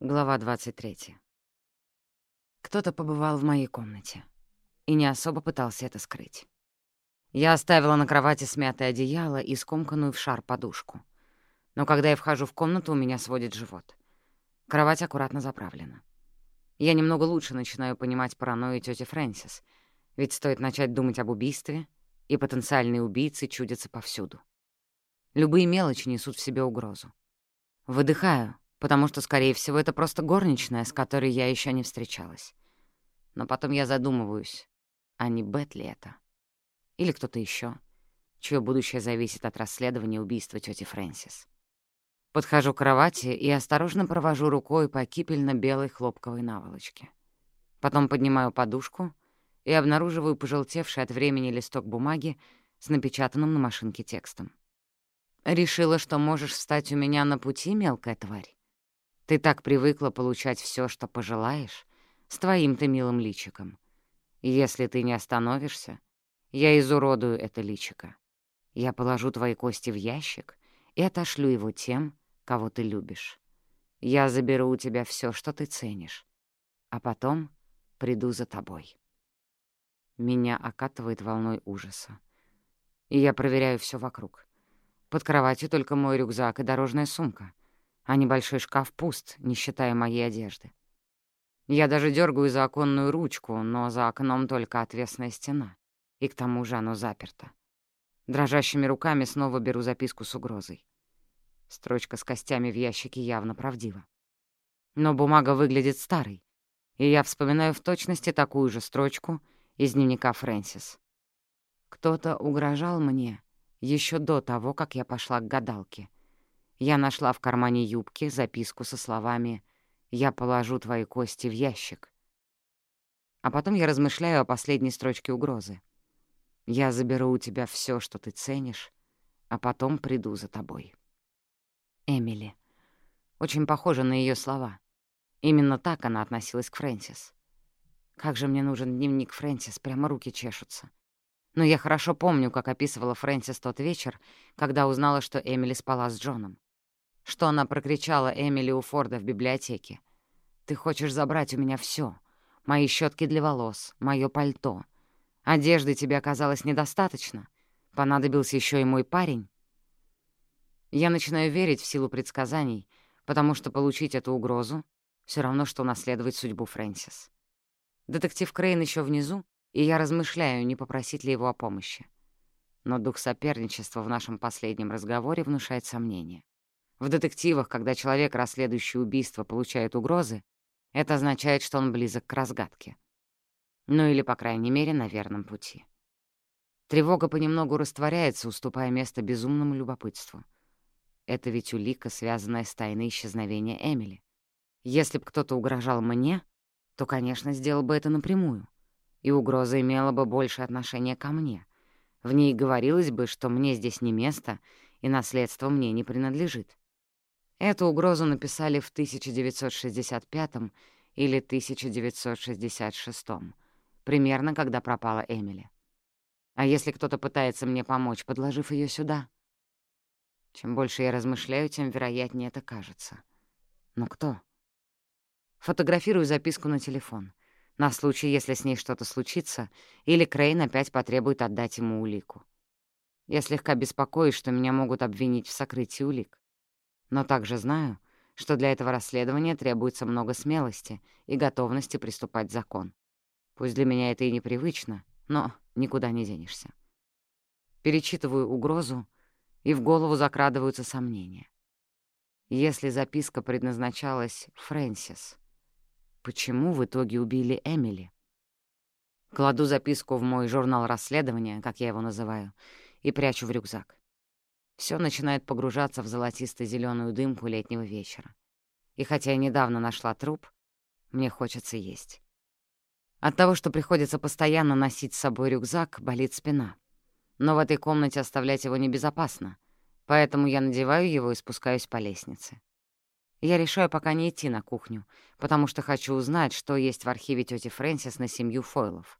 Глава 23. Кто-то побывал в моей комнате и не особо пытался это скрыть. Я оставила на кровати смятое одеяло и скомканную в шар подушку. Но когда я вхожу в комнату, у меня сводит живот. Кровать аккуратно заправлена. Я немного лучше начинаю понимать паранойю тети Фрэнсис, ведь стоит начать думать об убийстве, и потенциальные убийцы чудятся повсюду. Любые мелочи несут в себе угрозу. Выдыхаю, потому что, скорее всего, это просто горничная, с которой я еще не встречалась. Но потом я задумываюсь, а не Бет ли это? Или кто-то еще, чье будущее зависит от расследования убийства тети Фрэнсис. Подхожу к кровати и осторожно провожу рукой по кипельно-белой хлопковой наволочке. Потом поднимаю подушку и обнаруживаю пожелтевший от времени листок бумаги с напечатанным на машинке текстом. «Решила, что можешь встать у меня на пути, мелкая тварь? Ты так привыкла получать все, что пожелаешь, с твоим-то милым личиком. Если ты не остановишься, я изуродую это личико. Я положу твои кости в ящик и отошлю его тем, кого ты любишь. Я заберу у тебя все, что ты ценишь, а потом приду за тобой. Меня окатывает волной ужаса. И я проверяю все вокруг. Под кроватью только мой рюкзак и дорожная сумка а небольшой шкаф пуст, не считая моей одежды. Я даже дергаю за оконную ручку, но за окном только отвесная стена, и к тому же оно заперто. Дрожащими руками снова беру записку с угрозой. Строчка с костями в ящике явно правдива. Но бумага выглядит старой, и я вспоминаю в точности такую же строчку из дневника Фрэнсис. Кто-то угрожал мне еще до того, как я пошла к гадалке — я нашла в кармане юбки записку со словами «Я положу твои кости в ящик». А потом я размышляю о последней строчке угрозы. «Я заберу у тебя все, что ты ценишь, а потом приду за тобой». Эмили. Очень похоже на ее слова. Именно так она относилась к Фрэнсис. Как же мне нужен дневник Фрэнсис, прямо руки чешутся. Но я хорошо помню, как описывала Фрэнсис тот вечер, когда узнала, что Эмили спала с Джоном что она прокричала Эмили у Форда в библиотеке. «Ты хочешь забрать у меня все: Мои щетки для волос, мое пальто. Одежды тебе оказалось недостаточно. Понадобился еще и мой парень». Я начинаю верить в силу предсказаний, потому что получить эту угрозу — все равно, что наследовать судьбу Фрэнсис. Детектив Крейн еще внизу, и я размышляю, не попросить ли его о помощи. Но дух соперничества в нашем последнем разговоре внушает сомнения. В детективах, когда человек, расследующий убийство, получает угрозы, это означает, что он близок к разгадке. Ну или, по крайней мере, на верном пути. Тревога понемногу растворяется, уступая место безумному любопытству. Это ведь улика, связанная с тайной исчезновения Эмили. Если бы кто-то угрожал мне, то, конечно, сделал бы это напрямую, и угроза имела бы больше отношения ко мне. В ней говорилось бы, что мне здесь не место, и наследство мне не принадлежит. Эту угрозу написали в 1965 или 1966, примерно когда пропала Эмили. А если кто-то пытается мне помочь, подложив ее сюда? Чем больше я размышляю, тем вероятнее это кажется. Но кто? Фотографирую записку на телефон, на случай, если с ней что-то случится, или Крейн опять потребует отдать ему улику. Я слегка беспокоюсь, что меня могут обвинить в сокрытии улик но также знаю, что для этого расследования требуется много смелости и готовности приступать закон. Пусть для меня это и непривычно, но никуда не денешься. Перечитываю угрозу, и в голову закрадываются сомнения. Если записка предназначалась Фрэнсис, почему в итоге убили Эмили? Кладу записку в мой журнал расследования, как я его называю, и прячу в рюкзак. Все начинает погружаться в золотисто зеленую дымку летнего вечера. И хотя я недавно нашла труп, мне хочется есть. От того, что приходится постоянно носить с собой рюкзак, болит спина. Но в этой комнате оставлять его небезопасно, поэтому я надеваю его и спускаюсь по лестнице. Я решаю пока не идти на кухню, потому что хочу узнать, что есть в архиве тети Фрэнсис на семью Фойлов.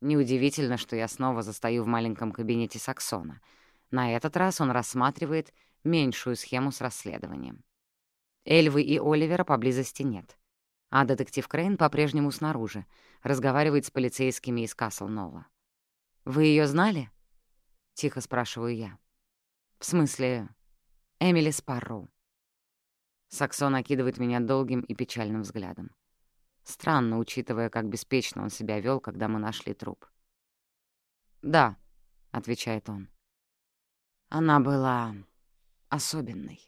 Неудивительно, что я снова застаю в маленьком кабинете Саксона — на этот раз он рассматривает меньшую схему с расследованием. Эльвы и Оливера поблизости нет. А детектив Крейн по-прежнему снаружи, разговаривает с полицейскими из Касл-Нова. «Вы ее знали?» — тихо спрашиваю я. «В смысле, Эмили Спарроу?» Саксон окидывает меня долгим и печальным взглядом. Странно, учитывая, как беспечно он себя вел, когда мы нашли труп. «Да», — отвечает он. «Она была особенной.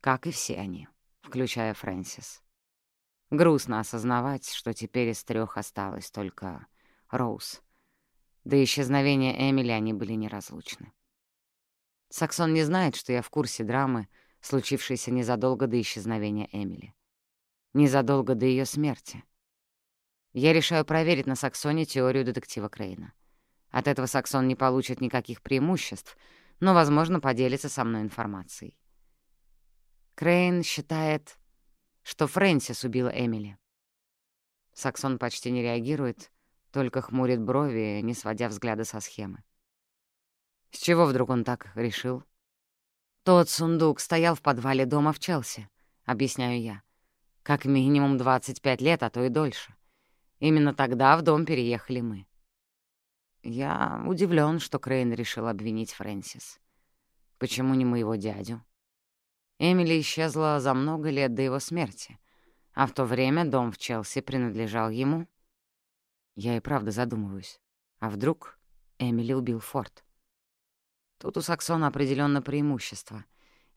Как и все они, включая Фрэнсис. Грустно осознавать, что теперь из трех осталась только Роуз. До исчезновения Эмили они были неразлучны. Саксон не знает, что я в курсе драмы, случившейся незадолго до исчезновения Эмили. Незадолго до ее смерти. Я решаю проверить на Саксоне теорию детектива Крейна. От этого Саксон не получит никаких преимуществ, но, возможно, поделится со мной информацией. Крейн считает, что Фрэнсис убила Эмили. Саксон почти не реагирует, только хмурит брови, не сводя взгляда со схемы. С чего вдруг он так решил? Тот сундук стоял в подвале дома в Челси, объясняю я. Как минимум 25 лет, а то и дольше. Именно тогда в дом переехали мы. Я удивлен, что Крейн решил обвинить Фрэнсис. Почему не моего дядю? Эмили исчезла за много лет до его смерти, а в то время дом в Челси принадлежал ему. Я и правда задумываюсь. А вдруг Эмили убил Форд? Тут у Саксона определенно преимущество.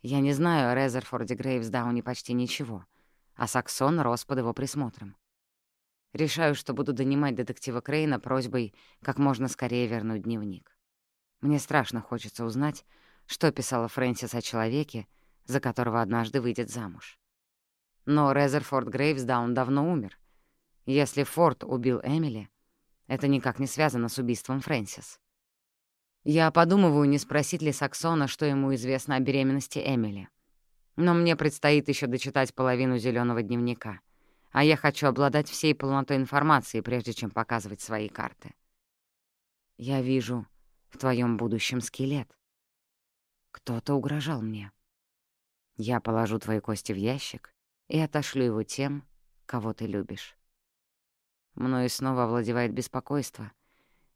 Я не знаю о Резерфорде Грейвсдауне почти ничего, а Саксон рос под его присмотром. Решаю, что буду донимать детектива Крейна просьбой как можно скорее вернуть дневник. Мне страшно хочется узнать, что писала Фрэнсис о человеке, за которого однажды выйдет замуж. Но Резерфорд Грейвсдаун давно умер. Если Форд убил Эмили, это никак не связано с убийством Фрэнсис. Я подумываю, не спросить ли Саксона, что ему известно о беременности Эмили. Но мне предстоит еще дочитать половину зеленого дневника, а я хочу обладать всей полнотой информации, прежде чем показывать свои карты. Я вижу в твоем будущем скелет. Кто-то угрожал мне. Я положу твои кости в ящик и отошлю его тем, кого ты любишь. Мною снова овладевает беспокойство —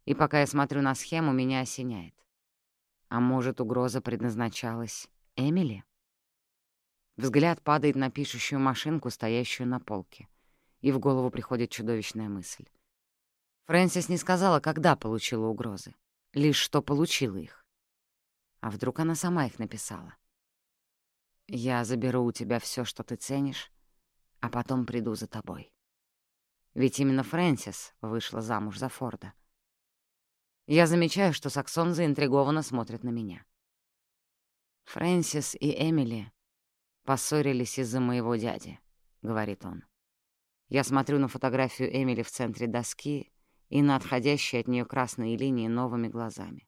и пока я смотрю на схему, меня осеняет. А может, угроза предназначалась Эмили? Взгляд падает на пишущую машинку, стоящую на полке, и в голову приходит чудовищная мысль. Фрэнсис не сказала, когда получила угрозы, лишь что получила их. А вдруг она сама их написала? «Я заберу у тебя все, что ты ценишь, а потом приду за тобой». Ведь именно Фрэнсис вышла замуж за Форда — я замечаю, что Саксон заинтригованно смотрит на меня. «Фрэнсис и Эмили поссорились из-за моего дяди», — говорит он. Я смотрю на фотографию Эмили в центре доски и на отходящие от нее красные линии новыми глазами.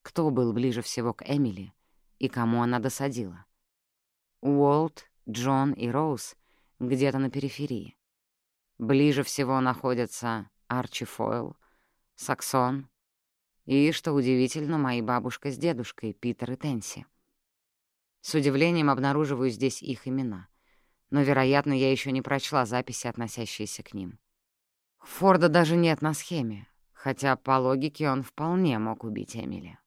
Кто был ближе всего к Эмили и кому она досадила? Уолт, Джон и Роуз где-то на периферии. Ближе всего находятся Арчи Фойл, Саксон, и, что удивительно, мои бабушка с дедушкой, Питер и Тенси. С удивлением обнаруживаю здесь их имена. Но, вероятно, я еще не прочла записи, относящиеся к ним. Форда даже нет на схеме, хотя, по логике, он вполне мог убить Эмили.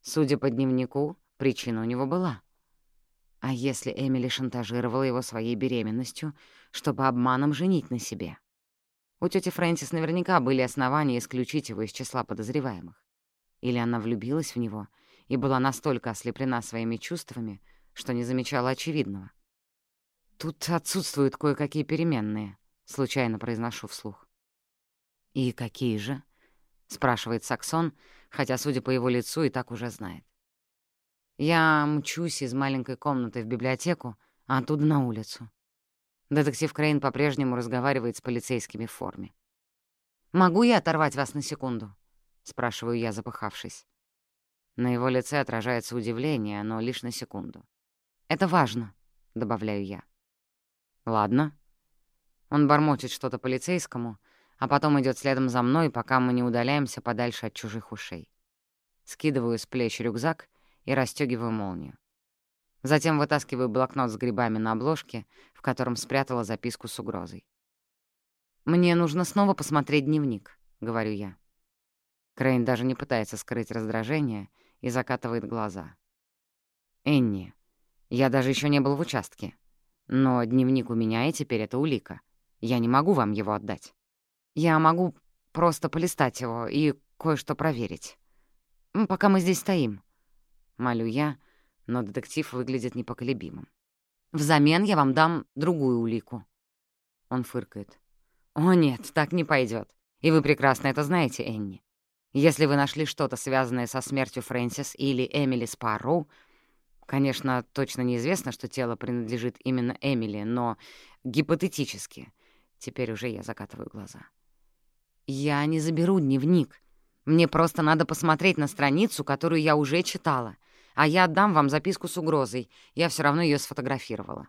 Судя по дневнику, причина у него была. А если Эмили шантажировала его своей беременностью, чтобы обманом женить на себе? У тети Фрэнсис наверняка были основания исключить его из числа подозреваемых. Или она влюбилась в него и была настолько ослеплена своими чувствами, что не замечала очевидного. «Тут отсутствуют кое-какие переменные», — случайно произношу вслух. «И какие же?» — спрашивает Саксон, хотя, судя по его лицу, и так уже знает. Я мчусь из маленькой комнаты в библиотеку, а оттуда на улицу. Детектив Крейн по-прежнему разговаривает с полицейскими в форме. «Могу я оторвать вас на секунду?» — спрашиваю я, запыхавшись. На его лице отражается удивление, но лишь на секунду. «Это важно», — добавляю я. «Ладно». Он бормочет что-то полицейскому, а потом идет следом за мной, пока мы не удаляемся подальше от чужих ушей. Скидываю с плеч рюкзак и расстегиваю молнию. Затем вытаскиваю блокнот с грибами на обложке, в котором спрятала записку с угрозой. «Мне нужно снова посмотреть дневник», — говорю я. Крейн даже не пытается скрыть раздражение и закатывает глаза. «Энни, я даже еще не был в участке. Но дневник у меня, и теперь это улика. Я не могу вам его отдать. Я могу просто полистать его и кое-что проверить. Пока мы здесь стоим. Молю я, но детектив выглядит непоколебимым. Взамен я вам дам другую улику. Он фыркает. «О нет, так не пойдет. И вы прекрасно это знаете, Энни. Если вы нашли что-то, связанное со смертью Фрэнсис или Эмили Спарроу, конечно, точно неизвестно, что тело принадлежит именно Эмили, но гипотетически. Теперь уже я закатываю глаза. Я не заберу дневник. Мне просто надо посмотреть на страницу, которую я уже читала, а я отдам вам записку с угрозой. Я все равно ее сфотографировала.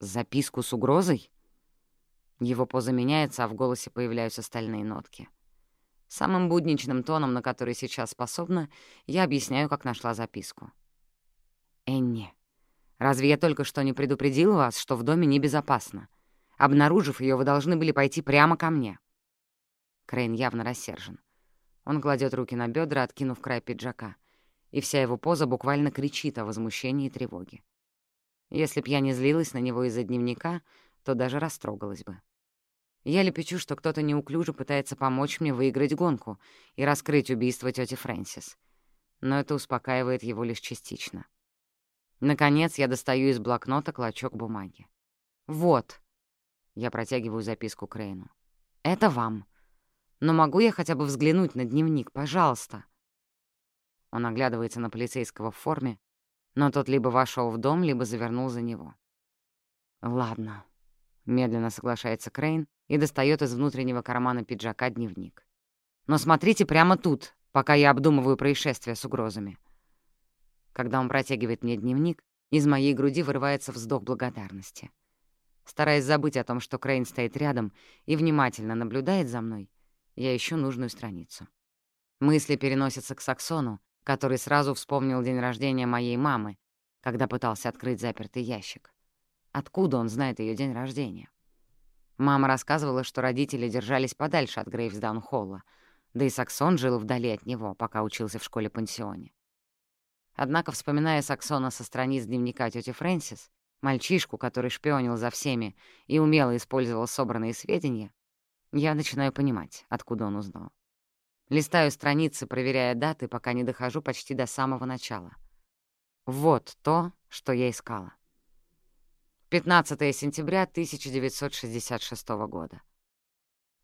Записку с угрозой? Его поза меняется, а в голосе появляются стальные нотки. Самым будничным тоном, на который сейчас способна, я объясняю, как нашла записку. «Энни, разве я только что не предупредил вас, что в доме небезопасно? Обнаружив ее, вы должны были пойти прямо ко мне». Крейн явно рассержен. Он кладет руки на бедра, откинув край пиджака, и вся его поза буквально кричит о возмущении и тревоге. Если б я не злилась на него из-за дневника, то даже растрогалась бы. Я лепечу, что кто-то неуклюже пытается помочь мне выиграть гонку и раскрыть убийство тети Фрэнсис. Но это успокаивает его лишь частично. Наконец я достаю из блокнота клочок бумаги. «Вот», — я протягиваю записку Крейну. «Это вам. Но могу я хотя бы взглянуть на дневник, пожалуйста?» Он оглядывается на полицейского в форме, но тот либо вошел в дом, либо завернул за него. «Ладно», — медленно соглашается Крейн и достает из внутреннего кармана пиджака дневник. «Но смотрите прямо тут, пока я обдумываю происшествие с угрозами». Когда он протягивает мне дневник, из моей груди вырывается вздох благодарности. Стараясь забыть о том, что Крейн стоит рядом и внимательно наблюдает за мной, я ищу нужную страницу. Мысли переносятся к Саксону, который сразу вспомнил день рождения моей мамы, когда пытался открыть запертый ящик. Откуда он знает ее день рождения? Мама рассказывала, что родители держались подальше от Грейвсдаун-Холла, да и Саксон жил вдали от него, пока учился в школе-пансионе. Однако, вспоминая Саксона со страниц дневника тети Фрэнсис, мальчишку, который шпионил за всеми и умело использовал собранные сведения, я начинаю понимать, откуда он узнал. Листаю страницы, проверяя даты, пока не дохожу почти до самого начала. Вот то, что я искала. 15 сентября 1966 года.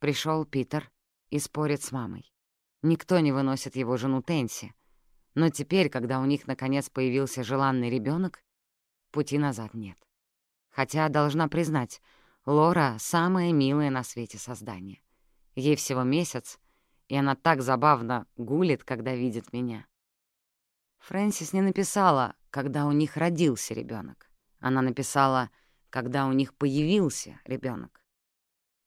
Пришел Питер и спорит с мамой. Никто не выносит его жену Тенси, но теперь, когда у них наконец появился желанный ребенок, пути назад нет. Хотя, должна признать, Лора — самое милое на свете создание. Ей всего месяц, и она так забавно гулит, когда видит меня. Фрэнсис не написала, когда у них родился ребенок. Она написала, когда у них появился ребенок.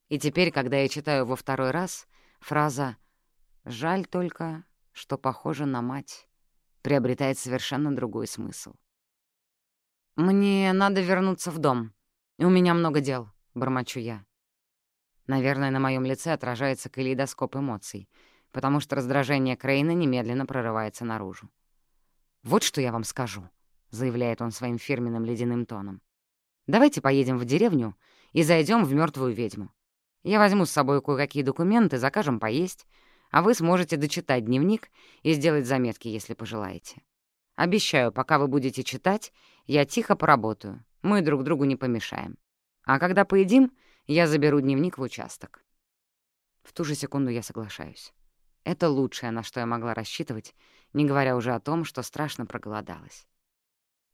И теперь, когда я читаю во второй раз, фраза «Жаль только, что похожа на мать» приобретает совершенно другой смысл. «Мне надо вернуться в дом. У меня много дел», — бормочу я. Наверное, на моем лице отражается калейдоскоп эмоций, потому что раздражение Крейна немедленно прорывается наружу. «Вот что я вам скажу», — заявляет он своим фирменным ледяным тоном. «Давайте поедем в деревню и зайдем в мертвую ведьму. Я возьму с собой кое-какие документы, закажем поесть, а вы сможете дочитать дневник и сделать заметки, если пожелаете. Обещаю, пока вы будете читать, я тихо поработаю, мы друг другу не помешаем. А когда поедим, я заберу дневник в участок. В ту же секунду я соглашаюсь. Это лучшее, на что я могла рассчитывать, не говоря уже о том, что страшно проголодалась.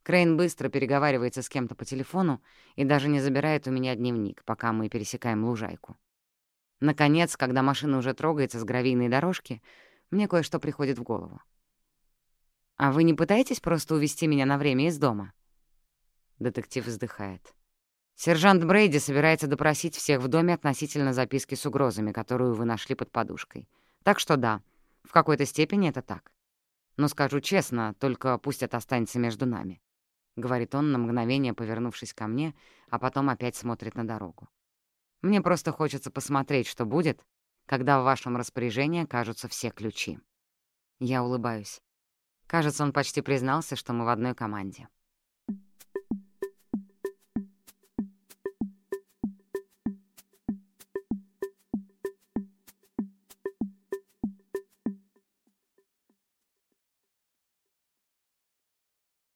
Крейн быстро переговаривается с кем-то по телефону и даже не забирает у меня дневник, пока мы пересекаем лужайку. Наконец, когда машина уже трогается с гравийной дорожки, мне кое-что приходит в голову. «А вы не пытаетесь просто увести меня на время из дома?» Детектив вздыхает. «Сержант Брейди собирается допросить всех в доме относительно записки с угрозами, которую вы нашли под подушкой. Так что да, в какой-то степени это так. Но скажу честно, только пусть это останется между нами. — говорит он на мгновение, повернувшись ко мне, а потом опять смотрит на дорогу. «Мне просто хочется посмотреть, что будет, когда в вашем распоряжении окажутся все ключи». Я улыбаюсь. Кажется, он почти признался, что мы в одной команде.